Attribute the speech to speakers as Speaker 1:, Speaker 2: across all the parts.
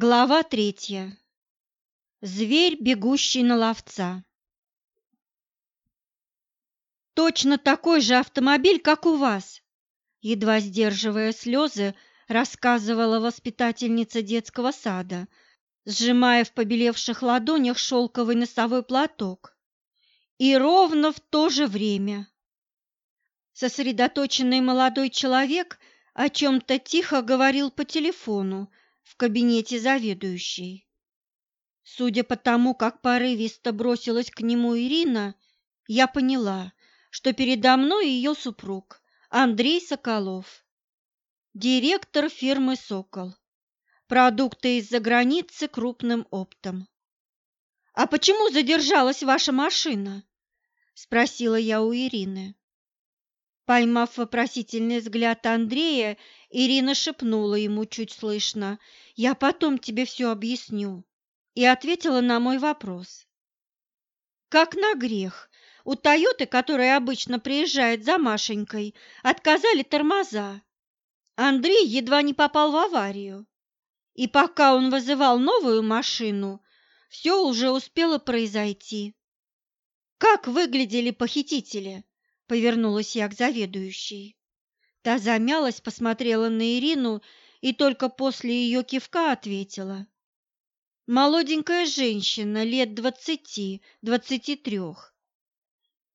Speaker 1: Глава третья. Зверь, бегущий на ловца. Точно такой же автомобиль, как у вас, едва сдерживая слезы, рассказывала воспитательница детского сада, сжимая в побелевших ладонях шелковый носовой платок. И ровно в то же время. Сосредоточенный молодой человек о чем-то тихо говорил по телефону, в кабинете заведующей. Судя по тому, как порывисто бросилась к нему Ирина, я поняла, что передо мной ее супруг Андрей Соколов, директор фирмы «Сокол». Продукты из-за границы крупным оптом. «А почему задержалась ваша машина?» – спросила я у Ирины. Поймав вопросительный взгляд Андрея, Ирина шепнула ему чуть слышно «Я потом тебе все объясню» и ответила на мой вопрос. Как на грех, у Тойоты, которая обычно приезжает за Машенькой, отказали тормоза. Андрей едва не попал в аварию. И пока он вызывал новую машину, все уже успело произойти. Как выглядели похитители? Повернулась я к заведующей. Та замялась, посмотрела на Ирину и только после ее кивка ответила. Молоденькая женщина, лет двадцати-двадцати трех.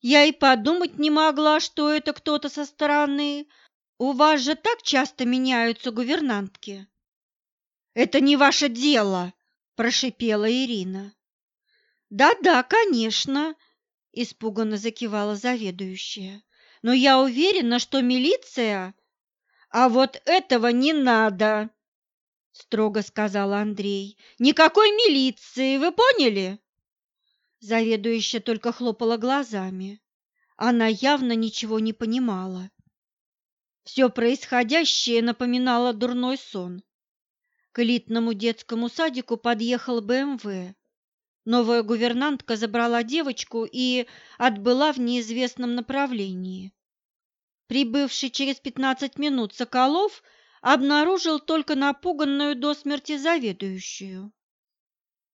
Speaker 1: Я и подумать не могла, что это кто-то со стороны. У вас же так часто меняются гувернантки. Это не ваше дело, прошипела Ирина. Да-да, конечно, испуганно закивала заведующая. Но я уверена, что милиция... А вот этого не надо, строго сказал Андрей. Никакой милиции, вы поняли? Заведующая только хлопала глазами. Она явно ничего не понимала. Все происходящее напоминало дурной сон. К элитному детскому садику подъехал БМВ. Новая гувернантка забрала девочку и отбыла в неизвестном направлении. Прибывший через пятнадцать минут Соколов обнаружил только напуганную до смерти заведующую.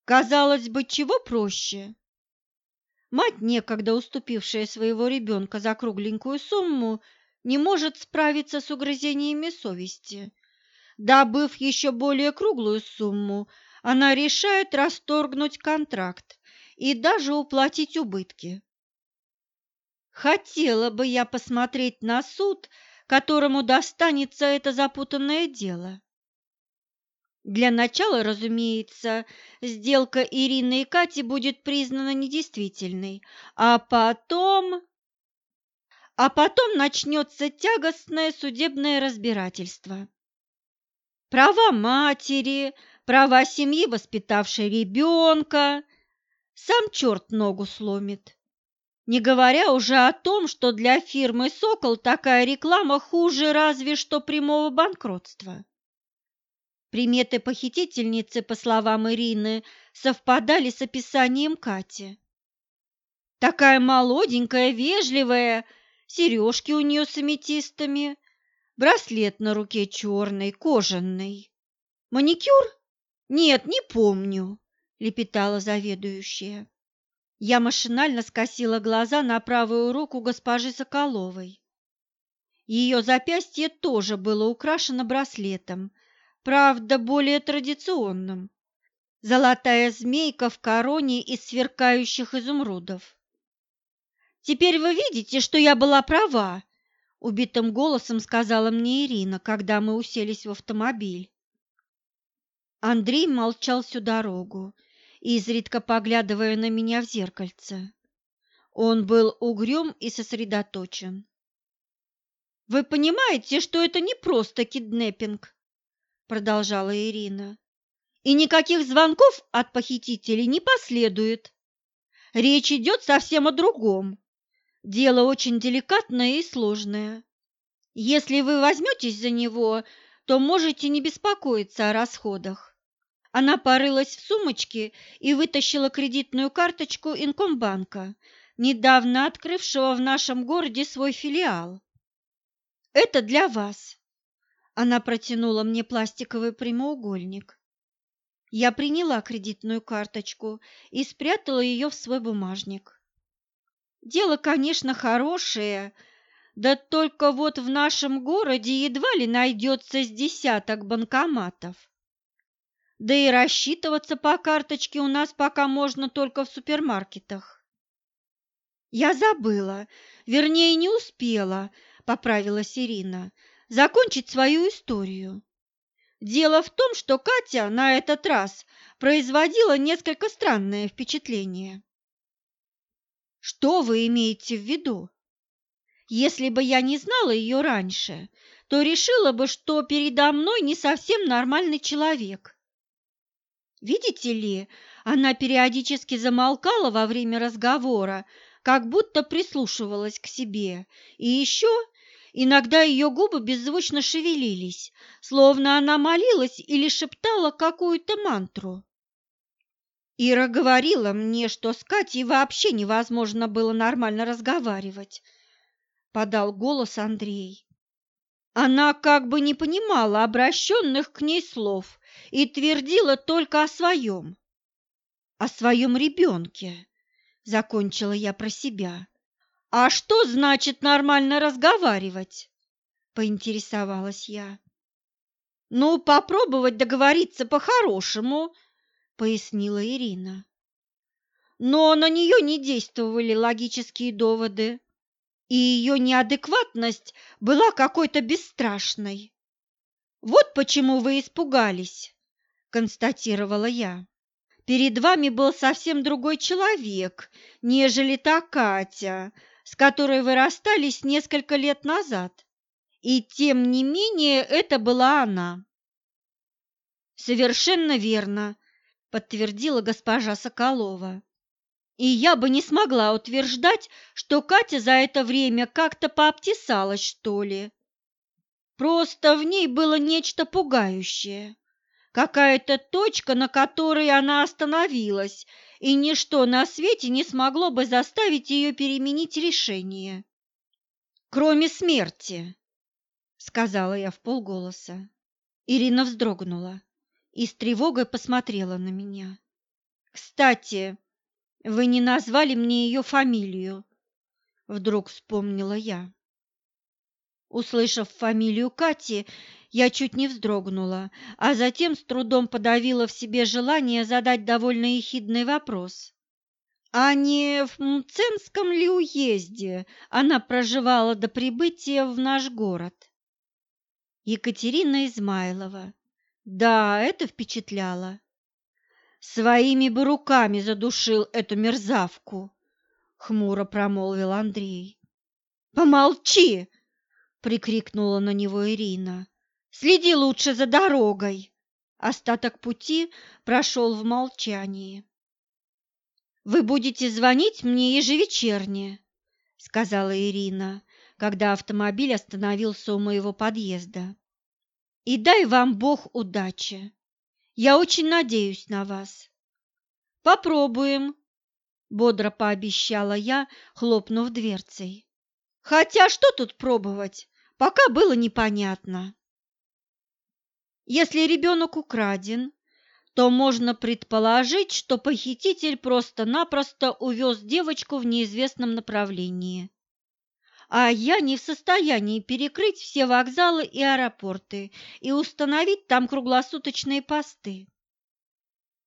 Speaker 1: Казалось бы, чего проще? Мать, некогда уступившая своего ребенка за кругленькую сумму, не может справиться с угрызениями совести. Добыв еще более круглую сумму, она решает расторгнуть контракт и даже уплатить убытки. Хотела бы я посмотреть на суд, которому достанется это запутанное дело. Для начала, разумеется, сделка Ирины и Кати будет признана недействительной, а потом... А потом начнется тягостное судебное разбирательство. Права матери, права семьи, воспитавшей ребенка. Сам черт ногу сломит. Не говоря уже о том, что для фирмы «Сокол» такая реклама хуже разве что прямого банкротства. Приметы похитительницы, по словам Ирины, совпадали с описанием Кати. Такая молоденькая, вежливая, сережки у нее с аметистами, браслет на руке черный, кожаный. Маникюр? «Нет, не помню», – лепетала заведующая. Я машинально скосила глаза на правую руку госпожи Соколовой. Ее запястье тоже было украшено браслетом, правда, более традиционным. Золотая змейка в короне из сверкающих изумрудов. «Теперь вы видите, что я была права», – убитым голосом сказала мне Ирина, когда мы уселись в автомобиль. Андрей молчал всю дорогу, изредка поглядывая на меня в зеркальце. Он был угрюм и сосредоточен. «Вы понимаете, что это не просто киднеппинг?» продолжала Ирина. «И никаких звонков от похитителей не последует. Речь идет совсем о другом. Дело очень деликатное и сложное. Если вы возьметесь за него, то можете не беспокоиться о расходах. Она порылась в сумочке и вытащила кредитную карточку Инкомбанка, недавно открывшего в нашем городе свой филиал. «Это для вас». Она протянула мне пластиковый прямоугольник. Я приняла кредитную карточку и спрятала ее в свой бумажник. Дело, конечно, хорошее, да только вот в нашем городе едва ли найдется с десяток банкоматов. Да и рассчитываться по карточке у нас пока можно только в супермаркетах. Я забыла, вернее, не успела, поправилась Ирина, закончить свою историю. Дело в том, что Катя на этот раз производила несколько странное впечатление. Что вы имеете в виду? Если бы я не знала ее раньше, то решила бы, что передо мной не совсем нормальный человек. Видите ли, она периодически замолкала во время разговора, как будто прислушивалась к себе, и еще иногда ее губы беззвучно шевелились, словно она молилась или шептала какую-то мантру. Ира говорила мне, что с Катей вообще невозможно было нормально разговаривать, подал голос Андрей. Она как бы не понимала обращенных к ней слов и твердила только о своем, о своем ребенке, закончила я про себя. А что значит нормально разговаривать? поинтересовалась я. Ну, попробовать договориться по-хорошему, пояснила Ирина. Но на нее не действовали логические доводы и ее неадекватность была какой-то бесстрашной. «Вот почему вы испугались», – констатировала я. «Перед вами был совсем другой человек, нежели та Катя, с которой вы расстались несколько лет назад. И тем не менее это была она». «Совершенно верно», – подтвердила госпожа Соколова. И я бы не смогла утверждать, что Катя за это время как-то пообтесалась, что ли. Просто в ней было нечто пугающее, какая-то точка, на которой она остановилась, и ничто на свете не смогло бы заставить ее переменить решение. «Кроме смерти», — сказала я в полголоса. Ирина вздрогнула и с тревогой посмотрела на меня. «Кстати, вы не назвали мне ее фамилию, вдруг вспомнила я. Услышав фамилию Кати, я чуть не вздрогнула, а затем с трудом подавила в себе желание задать довольно ехидный вопрос. А не в Мценском ли уезде она проживала до прибытия в наш город? Екатерина Измайлова. Да, это впечатляло. Своими бы руками задушил эту мерзавку, хмуро промолвил Андрей. Помолчи, прикрикнула на него Ирина. Следи лучше за дорогой. Остаток пути прошел в молчании. Вы будете звонить мне ежевечерне, сказала Ирина, когда автомобиль остановился у моего подъезда. И дай вам Бог удачи. Я очень надеюсь на вас. Попробуем, бодро пообещала я, хлопнув дверцей. Хотя что тут пробовать, пока было непонятно. Если ребенок украден, то можно предположить, что похититель просто-напросто увез девочку в неизвестном направлении а я не в состоянии перекрыть все вокзалы и аэропорты и установить там круглосуточные посты.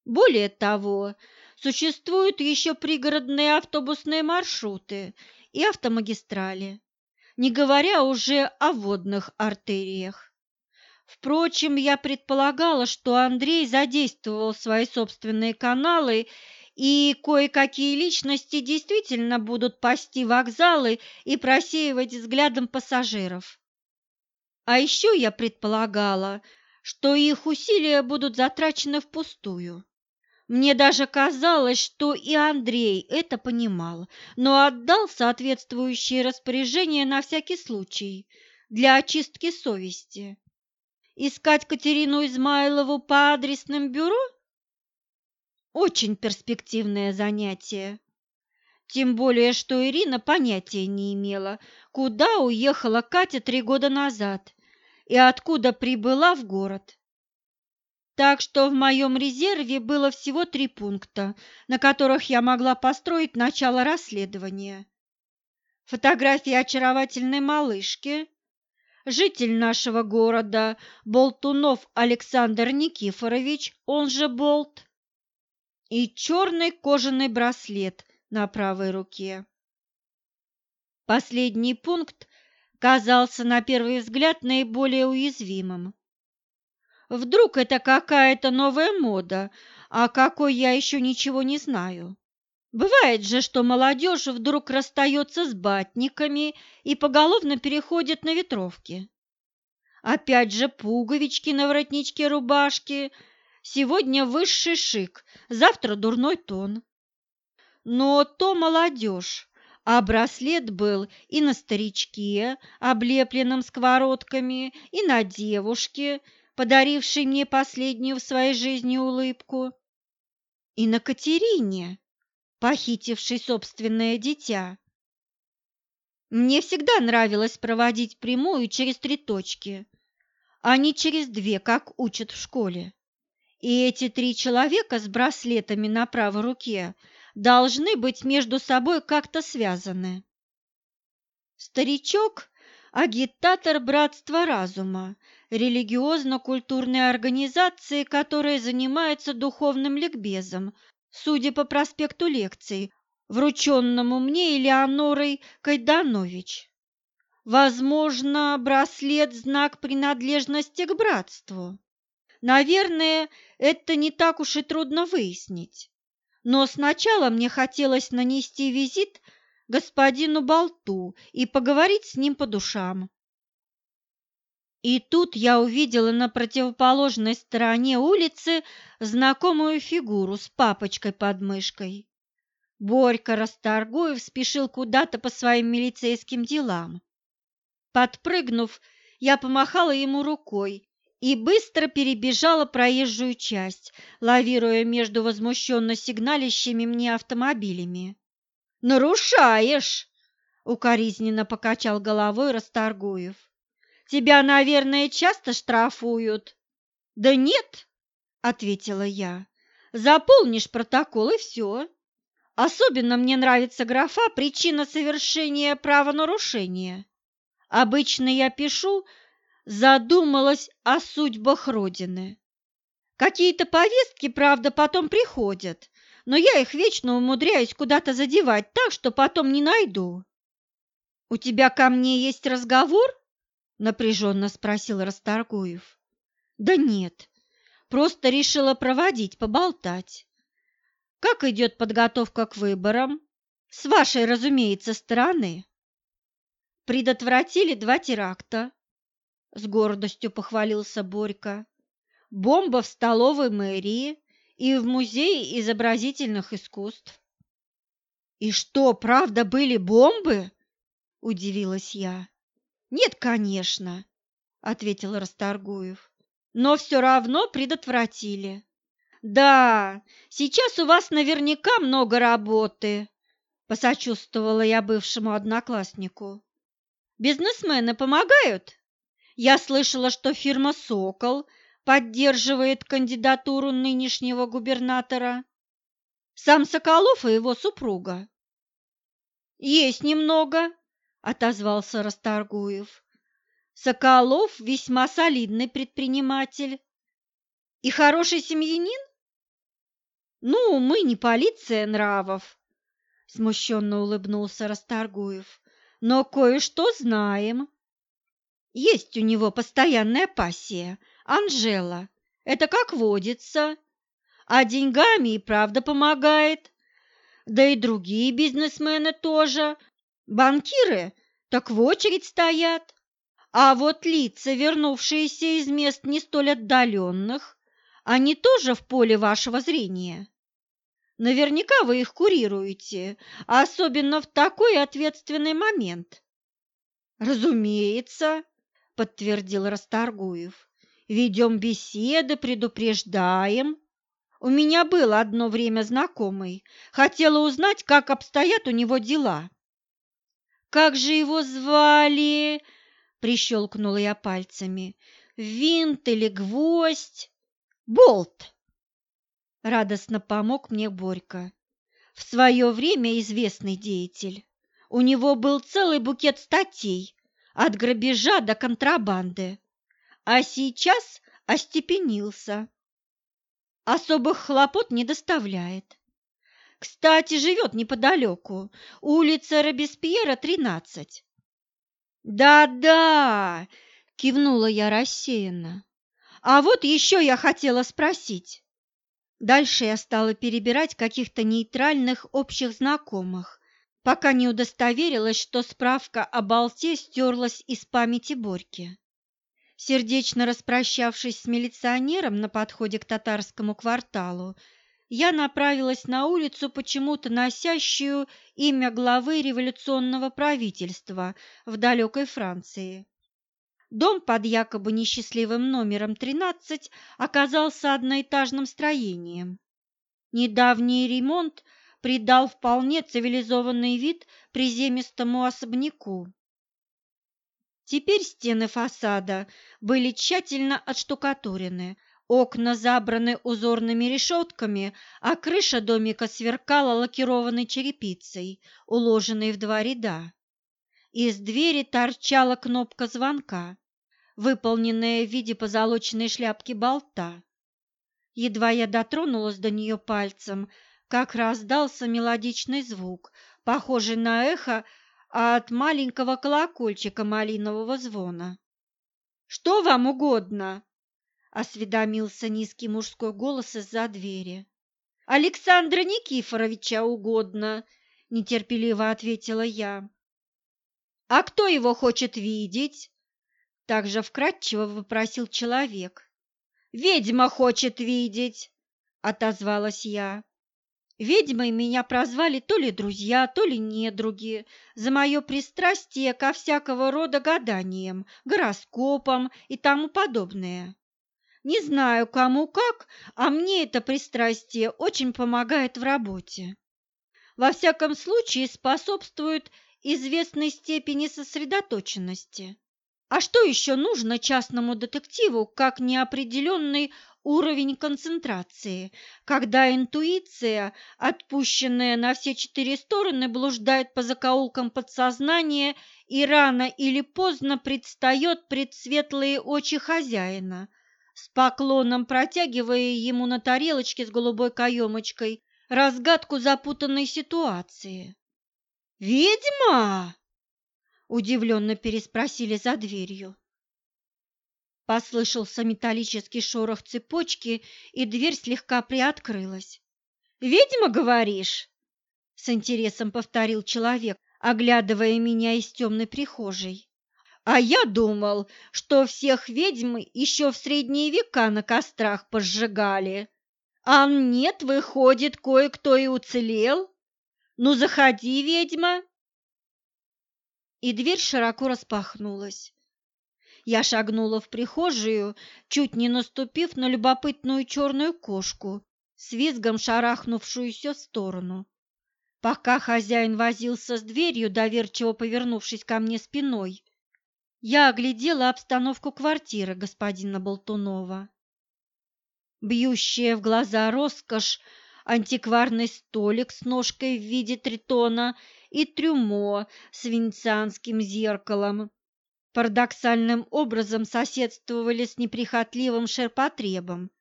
Speaker 1: Более того, существуют еще пригородные автобусные маршруты и автомагистрали, не говоря уже о водных артериях. Впрочем, я предполагала, что Андрей задействовал свои собственные каналы и кое-какие личности действительно будут пасти вокзалы и просеивать взглядом пассажиров. А еще я предполагала, что их усилия будут затрачены впустую. Мне даже казалось, что и Андрей это понимал, но отдал соответствующие распоряжения на всякий случай для очистки совести. Искать Катерину Измайлову по адресным бюро – очень перспективное занятие. Тем более, что Ирина понятия не имела, куда уехала Катя три года назад и откуда прибыла в город. Так что в моем резерве было всего три пункта, на которых я могла построить начало расследования. Фотография очаровательной малышки, житель нашего города Болтунов Александр Никифорович, он же Болт, и черный кожаный браслет на правой руке. Последний пункт казался на первый взгляд наиболее уязвимым. Вдруг это какая-то новая мода, о какой я еще ничего не знаю. Бывает же, что молодежь вдруг расстается с батниками и поголовно переходит на ветровки. Опять же пуговички на воротничке рубашки. Сегодня высший шик, завтра дурной тон. Но то молодежь, а браслет был и на старичке, облепленном сковородками, и на девушке, подарившей мне последнюю в своей жизни улыбку, и на Катерине, похитившей собственное дитя. Мне всегда нравилось проводить прямую через три точки, а не через две, как учат в школе. И эти три человека с браслетами на правой руке должны быть между собой как-то связаны. Старичок – агитатор Братства Разума, религиозно-культурной организации, которая занимается духовным ликбезом, судя по проспекту лекций, врученному мне Элеонорой Кайданович. Возможно, браслет – знак принадлежности к братству. Наверное, это не так уж и трудно выяснить. Но сначала мне хотелось нанести визит господину Болту и поговорить с ним по душам. И тут я увидела на противоположной стороне улицы знакомую фигуру с папочкой под мышкой. Борька Расторгуев спешил куда-то по своим милицейским делам. Подпрыгнув, я помахала ему рукой и быстро перебежала проезжую часть, лавируя между возмущенно сигналящими мне автомобилями. «Нарушаешь!» — укоризненно покачал головой Расторгуев. Тебя, наверное, часто штрафуют?» «Да нет», — ответила я. «Заполнишь протокол и все. Особенно мне нравится графа «Причина совершения правонарушения». Обычно я пишу «Задумалась о судьбах Родины». Какие-то повестки, правда, потом приходят, но я их вечно умудряюсь куда-то задевать так, что потом не найду. «У тебя ко мне есть разговор?» Напряженно спросил Расторгуев. Да нет, просто решила проводить, поболтать. Как идет подготовка к выборам? С вашей, разумеется, стороны. Предотвратили два теракта, с гордостью похвалился Борька. Бомба в столовой мэрии и в музее изобразительных искусств. И что, правда были бомбы? удивилась я. Нет, конечно, ответил Расторгуев. Но все равно предотвратили. Да, сейчас у вас наверняка много работы, посочувствовала я бывшему однокласснику. Бизнесмены помогают? Я слышала, что фирма Сокол поддерживает кандидатуру нынешнего губернатора. Сам Соколов и его супруга. Есть немного, отозвался Расторгуев. Соколов весьма солидный предприниматель и хороший семьянин? Ну, мы не полиция нравов, смущенно улыбнулся Расторгуев, но кое-что знаем. Есть у него постоянная пассия, Анжела. Это как водится. А деньгами и правда помогает. Да и другие бизнесмены тоже, Банкиры так в очередь стоят, а вот лица, вернувшиеся из мест не столь отдаленных, они тоже в поле вашего зрения. Наверняка вы их курируете, особенно в такой ответственный момент. Разумеется, подтвердил Расторгуев. Ведем беседы, предупреждаем. У меня был одно время знакомый. Хотела узнать, как обстоят у него дела. Как же его звали? Прищелкнула я пальцами. Винт или гвоздь? Болт!» Радостно помог мне Борька. В свое время известный деятель. У него был целый букет статей, от грабежа до контрабанды, а сейчас остепенился. Особых хлопот не доставляет. Кстати, живет неподалеку, улица Робеспьера, 13. «Да-да!» – кивнула я рассеянно. «А вот еще я хотела спросить». Дальше я стала перебирать каких-то нейтральных общих знакомых, пока не удостоверилась, что справка о болте стерлась из памяти Борьки. Сердечно распрощавшись с милиционером на подходе к татарскому кварталу, я направилась на улицу, почему-то носящую имя главы революционного правительства в далекой Франции. Дом под якобы несчастливым номером 13 оказался одноэтажным строением. Недавний ремонт придал вполне цивилизованный вид приземистому особняку. Теперь стены фасада были тщательно отштукатурены, окна забраны узорными решетками, а крыша домика сверкала лакированной черепицей, уложенной в два ряда. Из двери торчала кнопка звонка, выполненная в виде позолоченной шляпки болта. Едва я дотронулась до нее пальцем, как раздался мелодичный звук, похожий на эхо от маленького колокольчика малинового звона. «Что вам угодно?» – осведомился низкий мужской голос из-за двери. «Александра Никифоровича угодно», – нетерпеливо ответила я. «А кто его хочет видеть?» – также вкратчиво вопросил человек. «Ведьма хочет видеть», – отозвалась я. Ведьмой меня прозвали то ли друзья, то ли недруги за мое пристрастие ко всякого рода гаданиям, гороскопам и тому подобное. Не знаю, кому как, а мне это пристрастие очень помогает в работе. Во всяком случае, способствует известной степени сосредоточенности. А что еще нужно частному детективу, как неопределенный уровень концентрации, когда интуиция, отпущенная на все четыре стороны, блуждает по закоулкам подсознания и рано или поздно предстает пред светлые очи хозяина, с поклоном протягивая ему на тарелочке с голубой каемочкой разгадку запутанной ситуации. «Ведьма!» – удивленно переспросили за дверью. Послышался металлический шорох цепочки, и дверь слегка приоткрылась. «Ведьма, говоришь?» С интересом повторил человек, оглядывая меня из темной прихожей. «А я думал, что всех ведьм еще в средние века на кострах пожигали. А нет, выходит, кое-кто и уцелел. Ну, заходи, ведьма!» И дверь широко распахнулась. Я шагнула в прихожую, чуть не наступив на любопытную черную кошку, с визгом шарахнувшуюся в сторону. Пока хозяин возился с дверью, доверчиво повернувшись ко мне спиной, я оглядела обстановку квартиры господина Болтунова. Бьющая в глаза роскошь, антикварный столик с ножкой в виде тритона и трюмо с венецианским зеркалом, парадоксальным образом соседствовали с неприхотливым ширпотребом,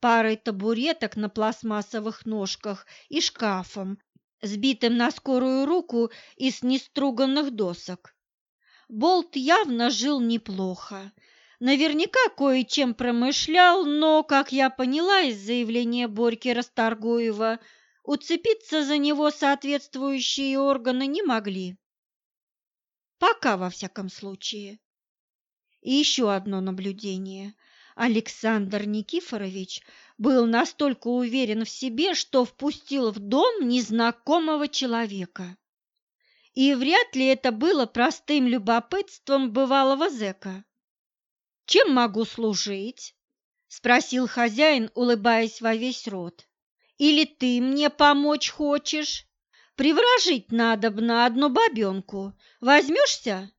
Speaker 1: парой табуреток на пластмассовых ножках и шкафом, сбитым на скорую руку из неструганных досок. Болт явно жил неплохо. Наверняка кое-чем промышлял, но, как я поняла из заявления Борьки Расторгуева, уцепиться за него соответствующие органы не могли. Пока, во всяком случае. И еще одно наблюдение. Александр Никифорович был настолько уверен в себе, что впустил в дом незнакомого человека. И вряд ли это было простым любопытством бывалого зэка. «Чем могу служить?» – спросил хозяин, улыбаясь во весь рот. «Или ты мне помочь хочешь?» Приворожить надо б на одну бабенку. Возьмешься?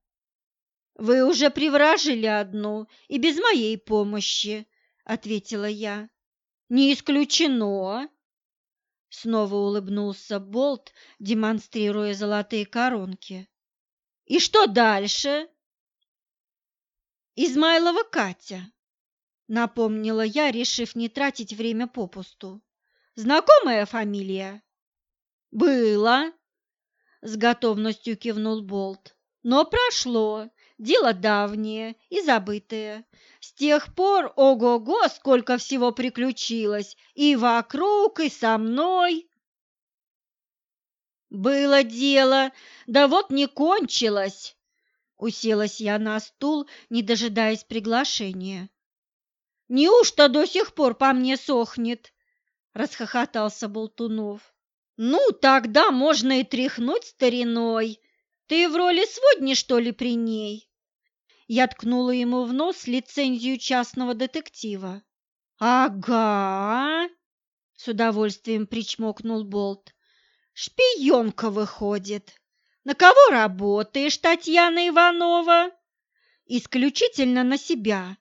Speaker 1: Вы уже приворожили одну и без моей помощи, ответила я. Не исключено. Снова улыбнулся Болт, демонстрируя золотые коронки. И что дальше? Измайлова Катя, напомнила я, решив не тратить время попусту. Знакомая фамилия? Было, с готовностью кивнул Болт. Но прошло, дело давнее и забытое. С тех пор, ого-го, сколько всего приключилось, и вокруг, и со мной. Было дело, да вот не кончилось. Уселась я на стул, не дожидаясь приглашения. Неужто до сих пор по мне сохнет? Расхохотался Болтунов. Ну, тогда можно и тряхнуть стариной. Ты в роли сводни, что ли, при ней? Я ткнула ему в нос лицензию частного детектива. «Ага!» — с удовольствием причмокнул Болт. «Шпионка выходит. На кого работаешь, Татьяна Иванова?» «Исключительно на себя.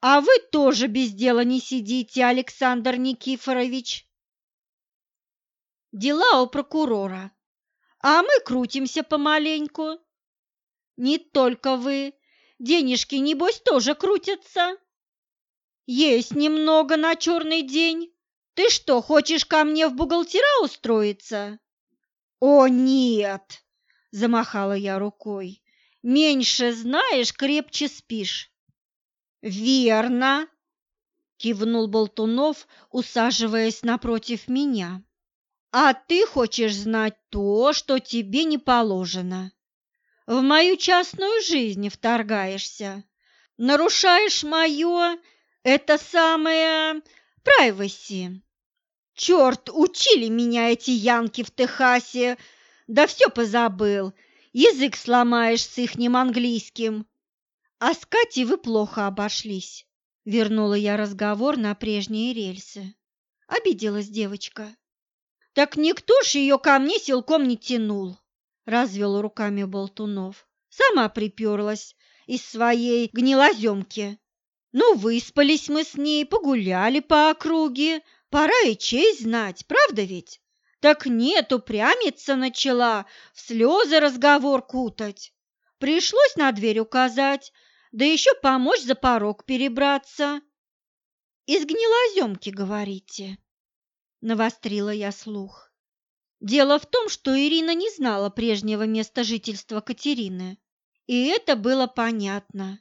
Speaker 1: А вы тоже без дела не сидите, Александр Никифорович». «Дела у прокурора, а мы крутимся помаленьку. Не только вы, Денежки, небось, тоже крутятся. Есть немного на черный день. Ты что, хочешь ко мне в бухгалтера устроиться? О, нет, замахала я рукой. Меньше знаешь, крепче спишь. Верно, кивнул Болтунов, усаживаясь напротив меня. А ты хочешь знать то, что тебе не положено в мою частную жизнь вторгаешься, нарушаешь мое, это самое, privacy. Черт, учили меня эти янки в Техасе, да все позабыл, язык сломаешь с ихним английским. А с Катей вы плохо обошлись, вернула я разговор на прежние рельсы. Обиделась девочка. Так никто ж ее ко мне силком не тянул развел руками Болтунов. Сама приперлась из своей гнилоземки. Ну, выспались мы с ней, погуляли по округе. Пора и честь знать, правда ведь? Так нет, упрямиться начала, в слезы разговор кутать. Пришлось на дверь указать, да еще помочь за порог перебраться. Из гнилоземки, говорите? Навострила я слух. Дело в том, что Ирина не знала прежнего места жительства Катерины, и это было понятно.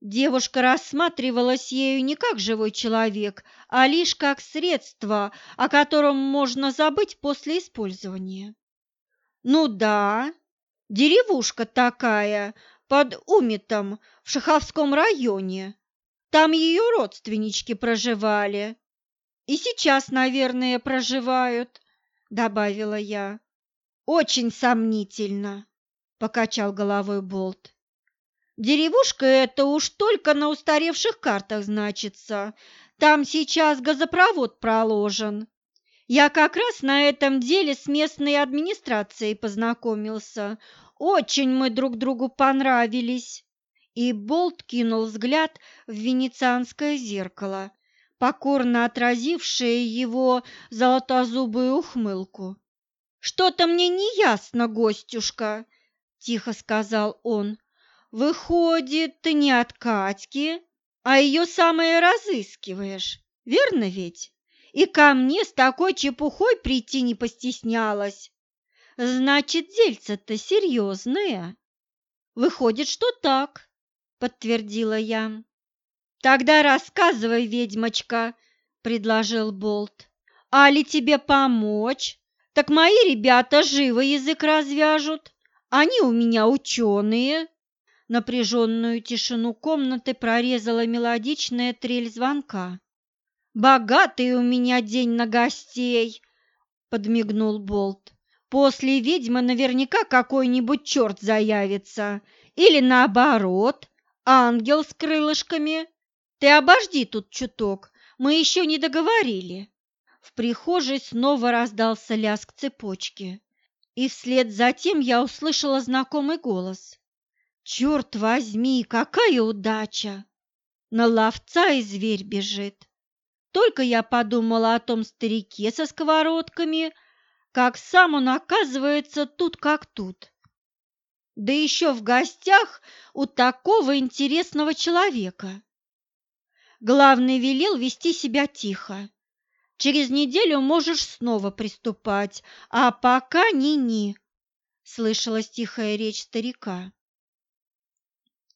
Speaker 1: Девушка рассматривалась ею не как живой человек, а лишь как средство, о котором можно забыть после использования. Ну да, деревушка такая, под Умитом, в Шаховском районе. Там ее родственнички проживали. И сейчас, наверное, проживают. – добавила я. «Очень сомнительно», – покачал головой Болт. «Деревушка эта уж только на устаревших картах значится. Там сейчас газопровод проложен. Я как раз на этом деле с местной администрацией познакомился. Очень мы друг другу понравились». И Болт кинул взгляд в венецианское зеркало, покорно отразившее его золотозубую ухмылку. «Что-то мне не ясно, гостюшка», – тихо сказал он. «Выходит, ты не от Катьки, а ее самое разыскиваешь, верно ведь? И ко мне с такой чепухой прийти не постеснялась. Значит, дельце-то серьезное». «Выходит, что так», – подтвердила я. «Тогда рассказывай, ведьмочка», — предложил Болт. «Али тебе помочь? Так мои ребята живо язык развяжут. Они у меня ученые». Напряженную тишину комнаты прорезала мелодичная трель звонка. «Богатый у меня день на гостей!» — подмигнул Болт. «После ведьмы наверняка какой-нибудь черт заявится. Или наоборот, ангел с крылышками. Ты обожди тут чуток, мы еще не договорили. В прихожей снова раздался лязг цепочки, и вслед за тем я услышала знакомый голос. Черт возьми, какая удача! На ловца и зверь бежит. только я подумала о том старике со сковородками, как сам он оказывается тут как тут. Да еще в гостях у такого интересного человека. Главный велел вести себя тихо. Через неделю можешь снова приступать, а пока ни-ни, — слышалась тихая речь старика.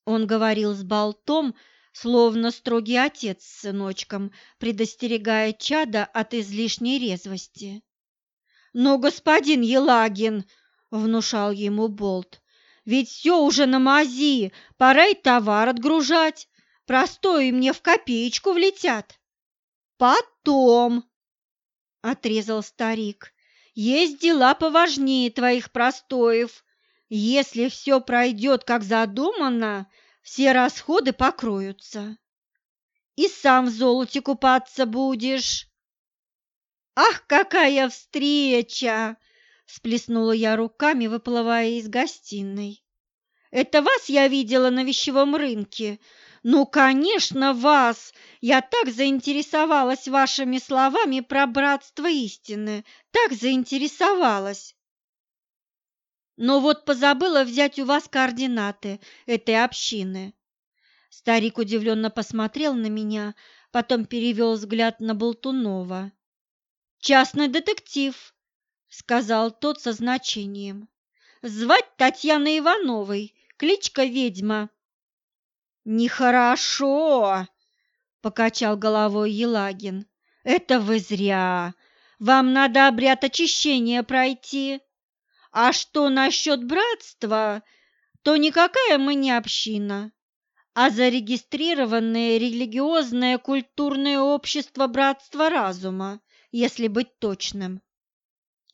Speaker 1: Он говорил с болтом, словно строгий отец с сыночком, предостерегая чада от излишней резвости. «Но, господин Елагин!» — внушал ему болт. «Ведь все уже на мази, пора и товар отгружать, простой мне в копеечку влетят». «Потом!» — отрезал старик. «Есть дела поважнее твоих простоев. Если все пройдет, как задумано, все расходы покроются. И сам в золоте купаться будешь. Ах, какая встреча! Сплеснула я руками, выплывая из гостиной. Это вас я видела на вещевом рынке. Ну, конечно, вас. Я так заинтересовалась вашими словами про братство истины. Так заинтересовалась. Но вот позабыла взять у вас координаты этой общины. Старик удивленно посмотрел на меня, потом перевел взгляд на Болтунова. «Частный детектив», — сказал тот со значением. «Звать Татьяной Ивановой, кличка ведьма». «Нехорошо», — покачал головой Елагин. «Это вы зря. Вам надо обряд очищения пройти. А что насчет братства, то никакая мы не община, а зарегистрированное религиозное культурное общество братства разума, если быть точным.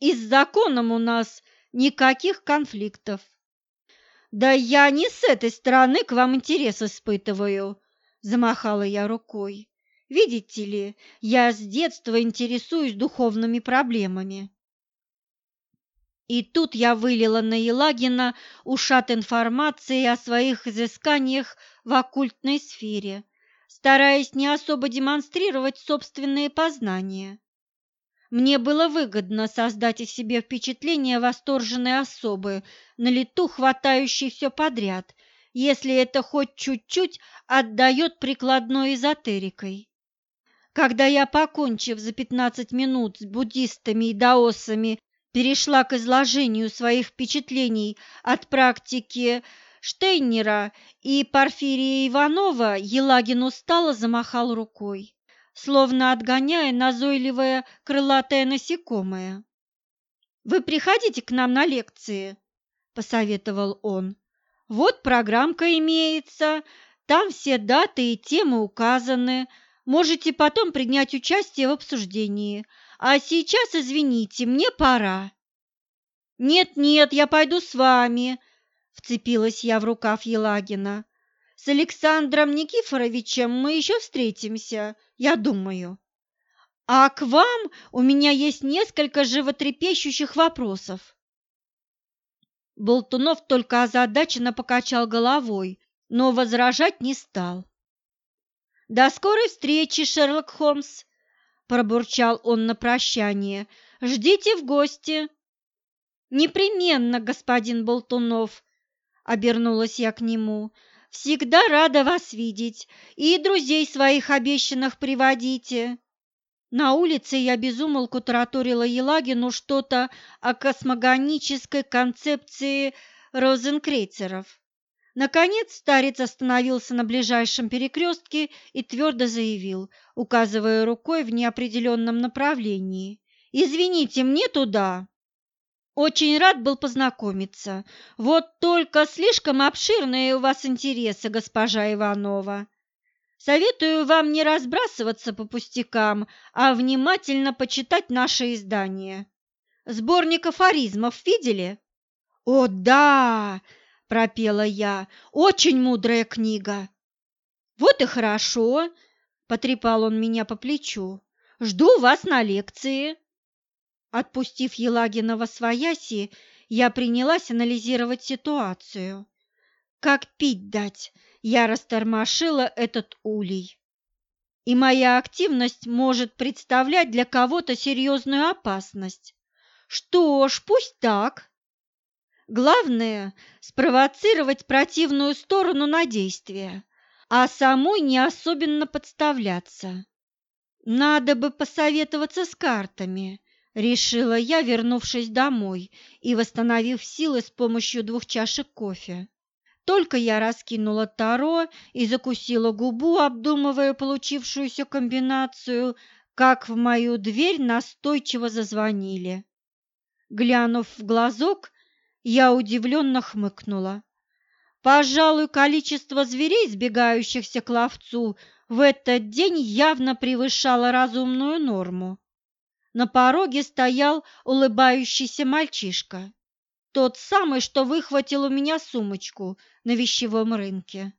Speaker 1: И с законом у нас никаких конфликтов. Да я не с этой стороны к вам интерес испытываю, замахала я рукой. Видите ли, я с детства интересуюсь духовными проблемами. И тут я вылила на Елагина ушат информации о своих изысканиях в оккультной сфере, стараясь не особо демонстрировать собственные познания. Мне было выгодно создать о себе впечатление восторженной особы, на лету хватающей все подряд, если это хоть чуть-чуть отдает прикладной эзотерикой. Когда я, покончив за пятнадцать минут с буддистами и даосами, перешла к изложению своих впечатлений от практики Штейнера и Порфирия Иванова, Елагин устало замахал рукой, словно отгоняя назойливое крылатое насекомое. «Вы приходите к нам на лекции», – посоветовал он. «Вот программка имеется, там все даты и темы указаны, можете потом принять участие в обсуждении, а сейчас, извините, мне пора. Нет-нет, я пойду с вами, вцепилась я в рукав Елагина. С Александром Никифоровичем мы еще встретимся, я думаю. А к вам у меня есть несколько животрепещущих вопросов. Болтунов только озадаченно покачал головой, но возражать не стал. «До скорой встречи, Шерлок Холмс!» пробурчал он на прощание. Ждите в гости. Непременно, господин Болтунов, обернулась я к нему. Всегда рада вас видеть и друзей своих обещанных приводите. На улице я безумолку тараторила Елагину что-то о космогонической концепции розенкрейцеров. Наконец старец остановился на ближайшем перекрестке и твердо заявил, указывая рукой в неопределенном направлении. «Извините, мне туда!» «Очень рад был познакомиться. Вот только слишком обширные у вас интересы, госпожа Иванова. Советую вам не разбрасываться по пустякам, а внимательно почитать наше издание. Сборник афоризмов видели?» «О, да!» – пропела я. «Очень мудрая книга!» «Вот и хорошо!» – потрепал он меня по плечу. «Жду вас на лекции!» Отпустив Елагина во свояси, я принялась анализировать ситуацию. Как пить дать? Я растормошила этот улей. и моя активность может представлять для кого-то серьезную опасность. Что ж, пусть так. Главное – спровоцировать противную сторону на действие, а самой не особенно подставляться. Надо бы посоветоваться с картами, решила я, вернувшись домой и восстановив силы с помощью двух чашек кофе. Только я раскинула таро и закусила губу, обдумывая получившуюся комбинацию, как в мою дверь настойчиво зазвонили. Глянув в глазок, я удивленно хмыкнула. Пожалуй, количество зверей, сбегающихся к ловцу, в этот день явно превышало разумную норму. На пороге стоял улыбающийся мальчишка. Тот самый, что выхватил у меня сумочку на вещевом рынке.